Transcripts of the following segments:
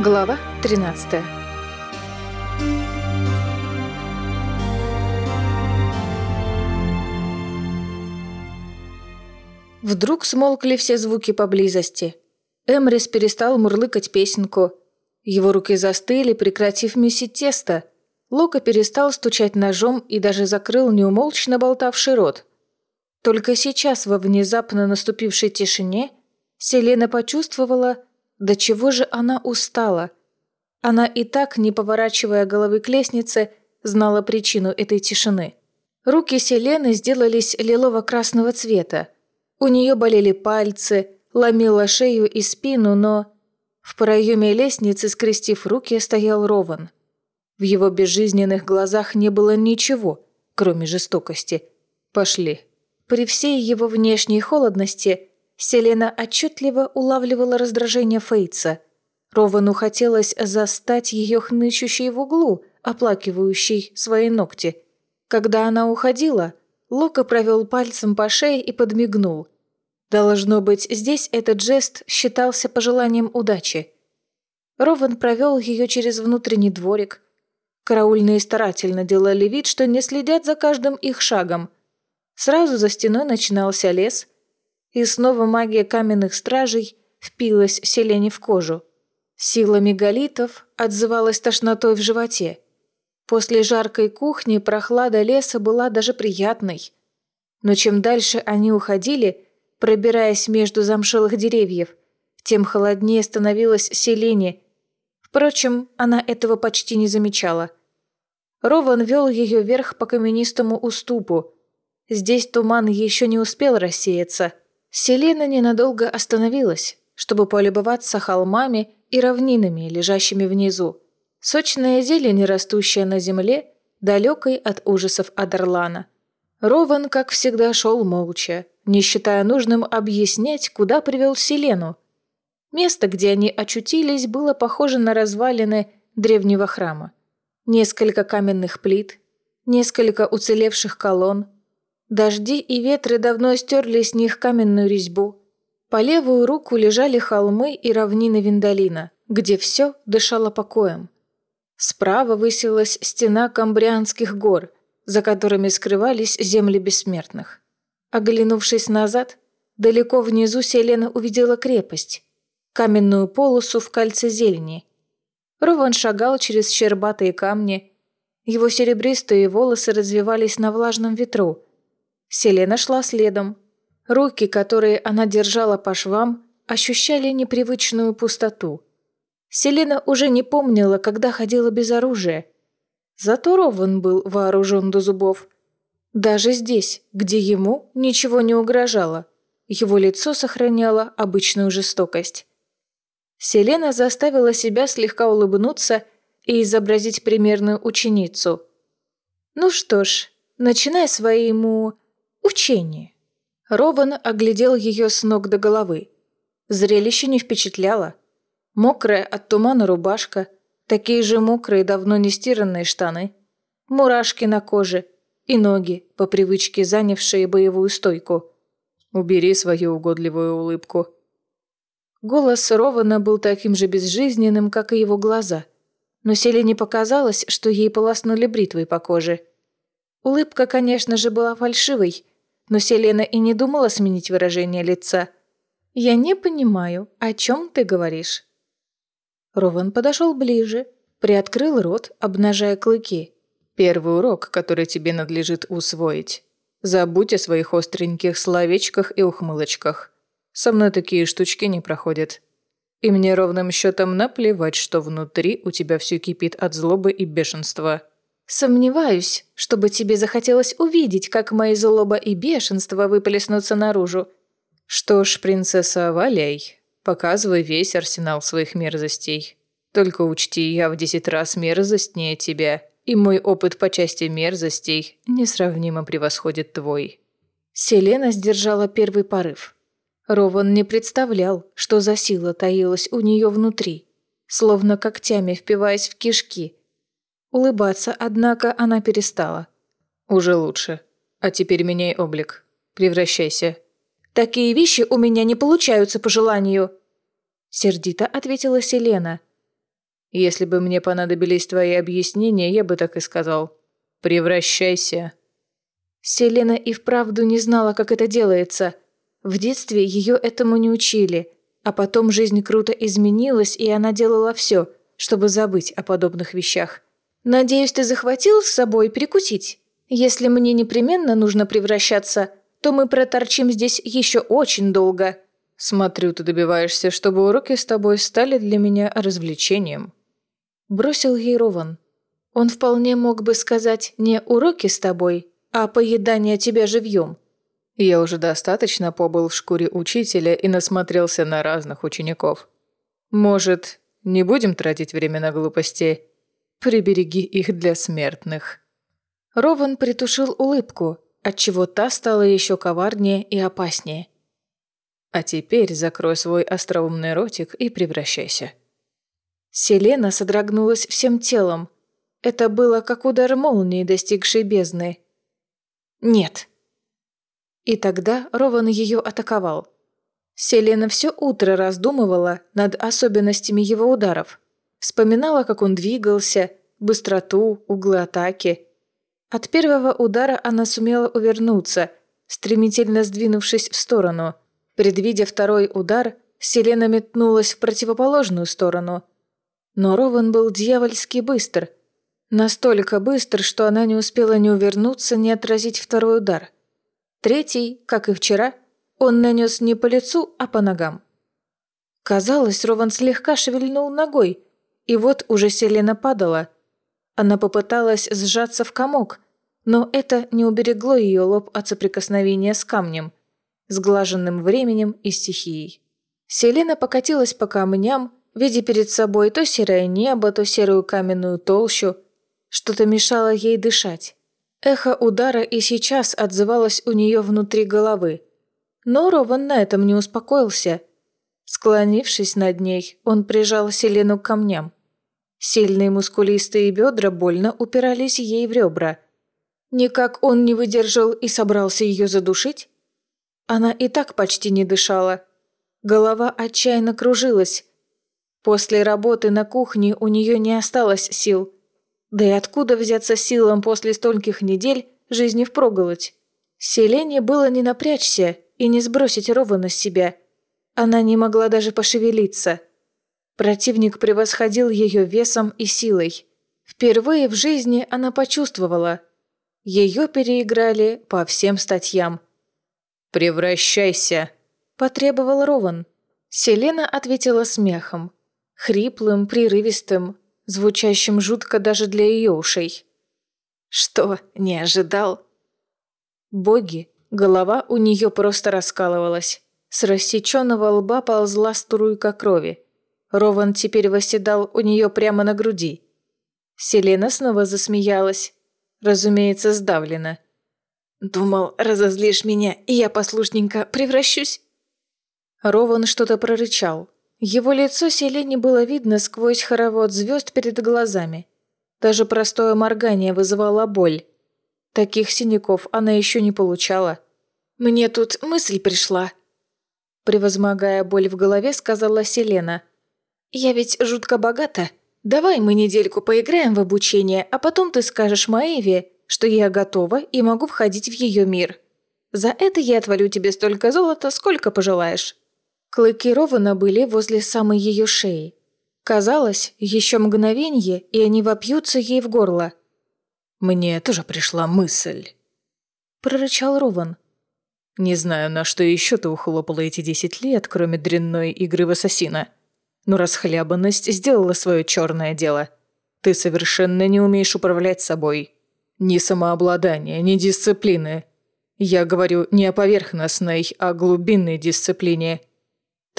Глава 13 Вдруг смолкли все звуки поблизости. Эмрис перестал мурлыкать песенку. Его руки застыли, прекратив месить тесто. Лока перестал стучать ножом и даже закрыл неумолчно болтавший рот. Только сейчас, во внезапно наступившей тишине, Селена почувствовала, до чего же она устала. Она и так, не поворачивая головы к лестнице, знала причину этой тишины. Руки Селены сделались лилово-красного цвета. У нее болели пальцы, ломила шею и спину, но... В проеме лестницы, скрестив руки, стоял Рован. В его безжизненных глазах не было ничего, кроме жестокости. «Пошли». При всей его внешней холодности Селена отчетливо улавливала раздражение Фейтса. Ровану хотелось застать ее хнычущей в углу, оплакивающей свои ногти. Когда она уходила, Лока провел пальцем по шее и подмигнул. Должно быть, здесь этот жест считался пожеланием удачи. Рован провел ее через внутренний дворик. Караульные старательно делали вид, что не следят за каждым их шагом. Сразу за стеной начинался лес – и снова магия каменных стражей впилась Селене в кожу. Сила мегалитов отзывалась тошнотой в животе. После жаркой кухни прохлада леса была даже приятной. Но чем дальше они уходили, пробираясь между замшелых деревьев, тем холоднее становилось Селене. Впрочем, она этого почти не замечала. Рован вел ее вверх по каменистому уступу. Здесь туман еще не успел рассеяться – Селена ненадолго остановилась, чтобы полюбоваться холмами и равнинами, лежащими внизу. Сочная зелень, растущая на земле, далекой от ужасов Адерлана. Рован, как всегда, шел молча, не считая нужным объяснять, куда привел Селену. Место, где они очутились, было похоже на развалины древнего храма. Несколько каменных плит, несколько уцелевших колонн, Дожди и ветры давно стерли с них каменную резьбу. По левую руку лежали холмы и равнины Виндалина, где все дышало покоем. Справа высилась стена Камбрианских гор, за которыми скрывались земли бессмертных. Оглянувшись назад, далеко внизу Селена увидела крепость, каменную полосу в кольце зелени. Рован шагал через щербатые камни, его серебристые волосы развивались на влажном ветру – Селена шла следом. Руки, которые она держала по швам, ощущали непривычную пустоту. Селена уже не помнила, когда ходила без оружия. Зато Рован был вооружен до зубов. Даже здесь, где ему ничего не угрожало, его лицо сохраняло обычную жестокость. Селена заставила себя слегка улыбнуться и изобразить примерную ученицу. «Ну что ж, начинай своему Учение. Рован оглядел ее с ног до головы. Зрелище не впечатляло. Мокрая от тумана рубашка, такие же мокрые, давно не стиранные штаны, мурашки на коже и ноги, по привычке занявшие боевую стойку. «Убери свою угодливую улыбку». Голос Рована был таким же безжизненным, как и его глаза. Но Селе показалось, что ей полоснули бритвой по коже. Улыбка, конечно же, была фальшивой, но Селена и не думала сменить выражение лица. «Я не понимаю, о чем ты говоришь?» Рован подошел ближе, приоткрыл рот, обнажая клыки. «Первый урок, который тебе надлежит усвоить. Забудь о своих остреньких словечках и ухмылочках. Со мной такие штучки не проходят. И мне ровным счетом наплевать, что внутри у тебя все кипит от злобы и бешенства». Сомневаюсь, чтобы тебе захотелось увидеть, как мои злоба и бешенство выплеснутся наружу. Что ж, принцесса, валяй. Показывай весь арсенал своих мерзостей. Только учти, я в десять раз мерзостнее тебя, и мой опыт по части мерзостей несравнимо превосходит твой». Селена сдержала первый порыв. Рован не представлял, что за сила таилась у нее внутри, словно когтями впиваясь в кишки – Улыбаться, однако, она перестала. «Уже лучше. А теперь меняй облик. Превращайся». «Такие вещи у меня не получаются по желанию», – сердито ответила Селена. Если бы мне понадобились твои объяснения, я бы так и сказал. Превращайся. Селена и вправду не знала, как это делается. В детстве ее этому не учили, а потом жизнь круто изменилась, и она делала все, чтобы забыть о подобных вещах. «Надеюсь, ты захватил с собой перекусить? Если мне непременно нужно превращаться, то мы проторчим здесь еще очень долго». «Смотрю, ты добиваешься, чтобы уроки с тобой стали для меня развлечением», Бросил ей Рован. Он вполне мог бы сказать не «уроки с тобой», а «поедание тебя живьем». Я уже достаточно побыл в шкуре учителя и насмотрелся на разных учеников. Может, не будем тратить время на глупости? Прибереги их для смертных. Рован притушил улыбку, отчего та стала еще коварнее и опаснее. А теперь закрой свой остроумный ротик и превращайся. Селена содрогнулась всем телом. Это было как удар молнии, достигшей бездны. «Нет». И тогда Рован ее атаковал. Селена все утро раздумывала над особенностями его ударов. Вспоминала, как он двигался, быстроту, углы атаки. От первого удара она сумела увернуться, стремительно сдвинувшись в сторону. Предвидя второй удар, Селена метнулась в противоположную сторону – но Рован был дьявольски быстр. Настолько быстр, что она не успела ни увернуться, ни отразить второй удар. Третий, как и вчера, он нанес не по лицу, а по ногам. Казалось, Рован слегка шевельнул ногой, и вот уже Селена падала. Она попыталась сжаться в комок, но это не уберегло ее лоб от соприкосновения с камнем, сглаженным временем и стихией. Селена покатилась по камням, видя перед собой то серое небо, то серую каменную толщу. Что-то мешало ей дышать. Эхо удара и сейчас отзывалось у нее внутри головы. Но Рован на этом не успокоился. Склонившись над ней, он прижал Селену к камням. Сильные мускулистые бедра больно упирались ей в ребра. Никак он не выдержал и собрался ее задушить? Она и так почти не дышала. Голова отчаянно кружилась, После работы на кухне у нее не осталось сил. Да и откуда взяться силам после стольких недель жизни впроголодь? Селене было не напрячься и не сбросить Рована с себя. Она не могла даже пошевелиться. Противник превосходил ее весом и силой. Впервые в жизни она почувствовала. Ее переиграли по всем статьям. «Превращайся!» – потребовал Рован. Селена ответила смехом хриплым, прерывистым, звучащим жутко даже для ее ушей. Что, не ожидал? Боги, голова у нее просто раскалывалась. С рассеченного лба ползла струйка крови. Рован теперь восседал у нее прямо на груди. Селена снова засмеялась. Разумеется, сдавлена. «Думал, разозлишь меня, и я послушненько превращусь?» Рован что-то прорычал, его лицо Селене было видно сквозь хоровод звезд перед глазами. Даже простое моргание вызывало боль. Таких синяков она еще не получала. «Мне тут мысль пришла», – превозмогая боль в голове, сказала Селена. «Я ведь жутко богата. Давай мы недельку поиграем в обучение, а потом ты скажешь Маеве, что я готова и могу входить в ее мир. За это я отвалю тебе столько золота, сколько пожелаешь». Клыки Рована были возле самой ее шеи. Казалось, еще мгновенье, и они вопьются ей в горло. «Мне тоже пришла мысль», – прорычал Рован. «Не знаю, на что еще ты ухлопала эти десять лет, кроме дрянной игры в ассасина. Но расхлябанность сделала свое черное дело. Ты совершенно не умеешь управлять собой. Ни самообладания, ни дисциплины. Я говорю не о поверхностной, а глубинной дисциплине –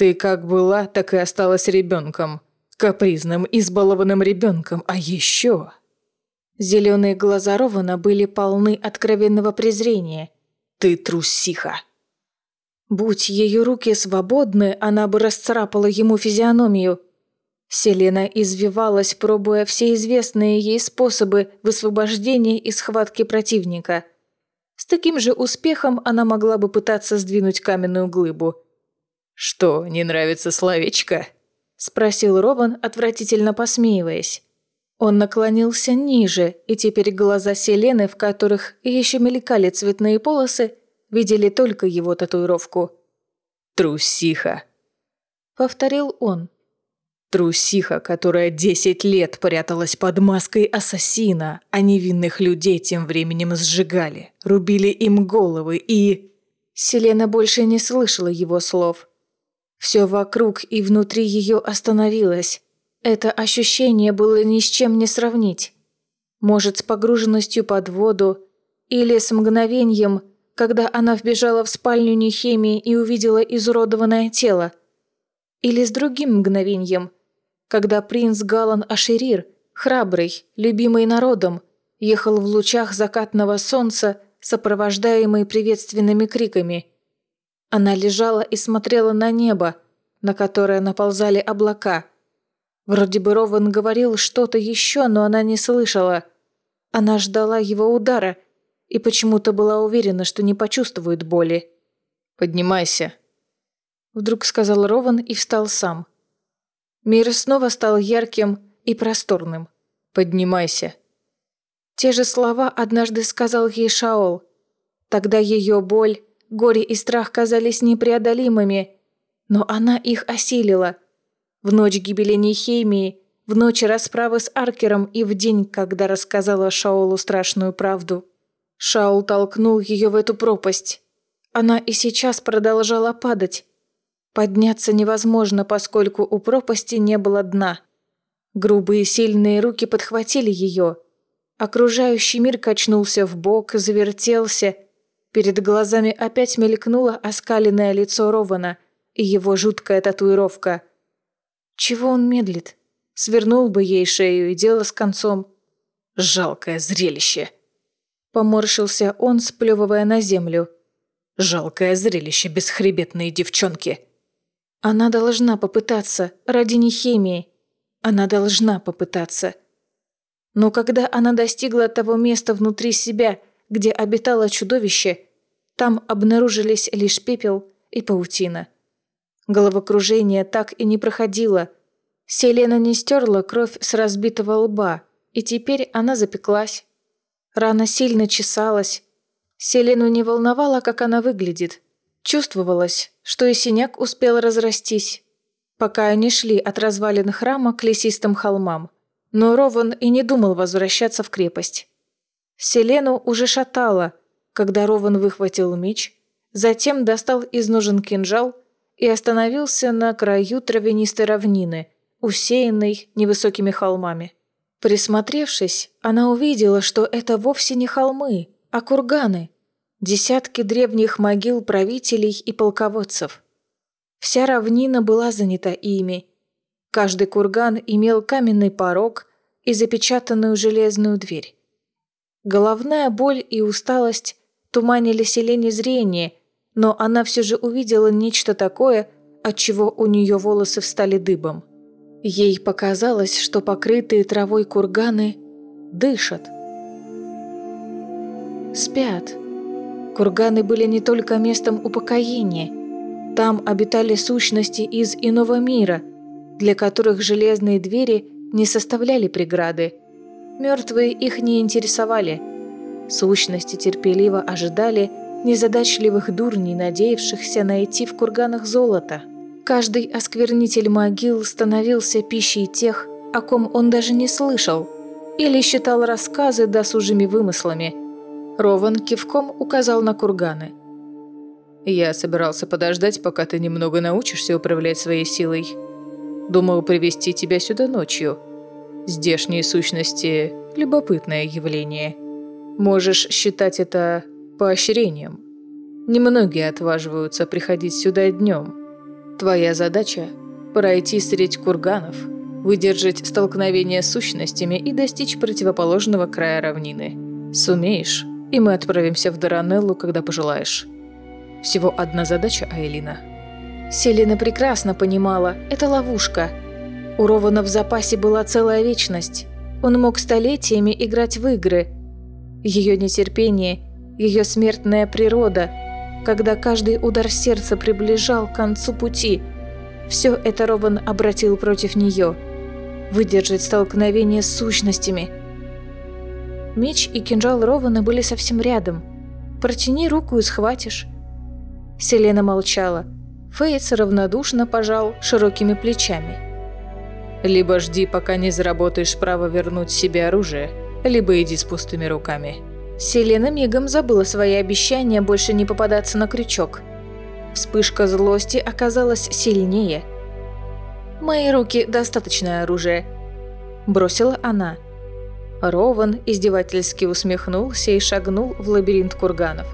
ты как была, так и осталась ребенком. Капризным, избалованным ребенком. А еще... Зеленые глаза Рована были полны откровенного презрения. «Ты трусиха!» Будь ее руки свободны, она бы расцарапала ему физиономию. Селена извивалась, пробуя все известные ей способы высвобождения из схватки противника. С таким же успехом она могла бы пытаться сдвинуть каменную глыбу – «Что, не нравится словечко?» спросил Рован, отвратительно посмеиваясь. Он наклонился ниже, и теперь глаза Селены, в которых еще мелькали цветные полосы, видели только его татуировку. «Трусиха», — повторил он. Трусиха, которая десять лет пряталась под маской ассасина, а невинных людей тем временем сжигали, рубили им головы и... Селена больше не слышала его слов. Все вокруг и внутри ее остановилось. Это ощущение было ни с чем не сравнить. Может, с погруженностью под воду, или с мгновением, когда она вбежала в спальню Нехемии и увидела изуродованное тело. Или с другим мгновением, когда принц Галан Ашерир, храбрый, любимый народом, ехал в лучах закатного солнца, сопровождаемый приветственными криками. Она лежала и смотрела на небо, на которое наползали облака – Вроде бы Рован говорил что-то еще, но она не слышала. Она ждала его удара и почему-то была уверена, что не почувствует боли. «Поднимайся», — вдруг сказал Рован и встал сам. Мир снова стал ярким и просторным. «Поднимайся». Те же слова однажды сказал ей Шаол. Тогда ее боль, горе и страх казались непреодолимыми, но она их осилила — в ночь гибели Нехемии, в ночь расправы с Аркером и в день, когда рассказала Шаолу страшную правду. Шаул толкнул ее в эту пропасть. Она и сейчас продолжала падать. Подняться невозможно, поскольку у пропасти не было дна. Грубые сильные руки подхватили ее. Окружающий мир качнулся в бок, завертелся. Перед глазами опять мелькнуло оскаленное лицо Рована и его жуткая татуировка – чего он медлит? Свернул бы ей шею и дело с концом. Жалкое зрелище. Поморщился он, сплевывая на землю. Жалкое зрелище бесхребетные девчонки. Она должна попытаться, ради нехемии. Она должна попытаться. Но когда она достигла того места внутри себя, где обитало чудовище, там обнаружились лишь пепел и паутина. Головокружение так и не проходило. Селена не стерла кровь с разбитого лба, и теперь она запеклась. Рана сильно чесалась. Селену не волновало, как она выглядит. Чувствовалось, что и синяк успел разрастись, пока они шли от развалин храма к лесистым холмам. Но Рован и не думал возвращаться в крепость. Селену уже шатало, когда Рован выхватил меч, затем достал из ножен кинжал и остановился на краю травянистой равнины, усеянной невысокими холмами. Присмотревшись, она увидела, что это вовсе не холмы, а курганы, десятки древних могил правителей и полководцев. Вся равнина была занята ими. Каждый курган имел каменный порог и запечатанную железную дверь. Головная боль и усталость туманили селение зрения но она все же увидела нечто такое, от чего у нее волосы встали дыбом. Ей показалось, что покрытые травой курганы дышат. Спят. Курганы были не только местом упокоения. Там обитали сущности из иного мира, для которых железные двери не составляли преграды. Мертвые их не интересовали. Сущности терпеливо ожидали, незадачливых дурней, надеявшихся найти в курганах золото. Каждый осквернитель могил становился пищей тех, о ком он даже не слышал, или считал рассказы досужими вымыслами. Рован кивком указал на курганы. «Я собирался подождать, пока ты немного научишься управлять своей силой. Думал привести тебя сюда ночью. Здешние сущности – любопытное явление. Можешь считать это поощрением. Немногие отваживаются приходить сюда днем. Твоя задача – пройти средь курганов, выдержать столкновение с сущностями и достичь противоположного края равнины. Сумеешь, и мы отправимся в Даранеллу, когда пожелаешь. Всего одна задача, Айлина. Селина прекрасно понимала, это ловушка. У Рована в запасе была целая вечность. Он мог столетиями играть в игры. Ее нетерпение – ее смертная природа, когда каждый удар сердца приближал к концу пути. Все это Робан обратил против нее. Выдержать столкновение с сущностями. Меч и кинжал Рована были совсем рядом. Протяни руку и схватишь. Селена молчала. Фейтс равнодушно пожал широкими плечами. «Либо жди, пока не заработаешь право вернуть себе оружие, либо иди с пустыми руками». Селена мигом забыла свои обещания больше не попадаться на крючок. Вспышка злости оказалась сильнее. «Мои руки – достаточное оружие», – бросила она. Рован издевательски усмехнулся и шагнул в лабиринт курганов.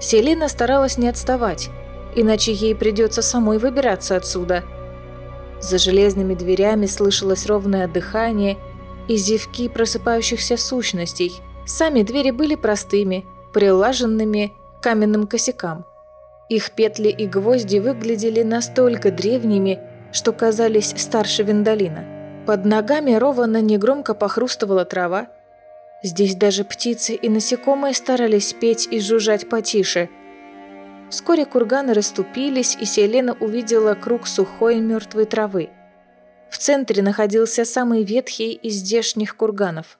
Селена старалась не отставать, иначе ей придется самой выбираться отсюда. За железными дверями слышалось ровное дыхание и зевки просыпающихся сущностей. Сами двери были простыми, прилаженными каменным косякам. Их петли и гвозди выглядели настолько древними, что казались старше Виндалина. Под ногами ровно негромко похрустывала трава. Здесь даже птицы и насекомые старались петь и жужжать потише. Вскоре курганы расступились, и Селена увидела круг сухой мертвой травы. В центре находился самый ветхий из здешних курганов.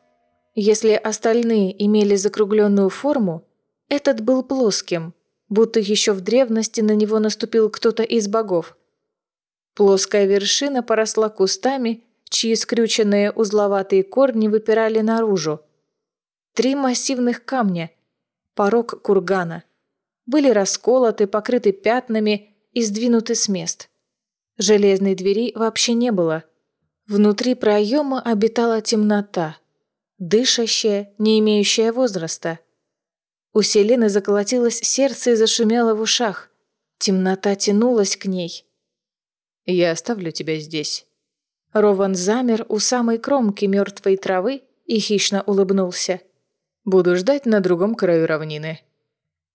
Если остальные имели закругленную форму, этот был плоским – будто еще в древности на него наступил кто-то из богов. Плоская вершина поросла кустами, чьи скрюченные узловатые корни выпирали наружу. Три массивных камня, порог кургана, были расколоты, покрыты пятнами и сдвинуты с мест. Железной двери вообще не было. Внутри проема обитала темнота, дышащая, не имеющая возраста. У Селены заколотилось сердце и зашумело в ушах. Темнота тянулась к ней. «Я оставлю тебя здесь». Рован замер у самой кромки мертвой травы и хищно улыбнулся. «Буду ждать на другом краю равнины».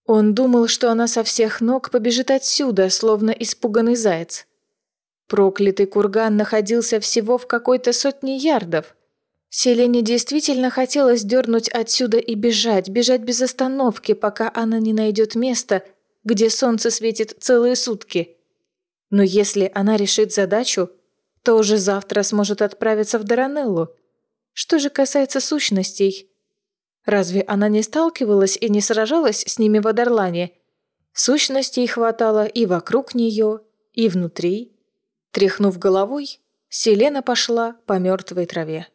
Он думал, что она со всех ног побежит отсюда, словно испуганный заяц. Проклятый курган находился всего в какой-то сотне ярдов – Селене действительно хотелось дернуть отсюда и бежать, бежать без остановки, пока она не найдет место, где солнце светит целые сутки. Но если она решит задачу, то уже завтра сможет отправиться в Даранеллу. Что же касается сущностей? Разве она не сталкивалась и не сражалась с ними в Адарлане? Сущностей хватало и вокруг нее, и внутри. Тряхнув головой, Селена пошла по мертвой траве.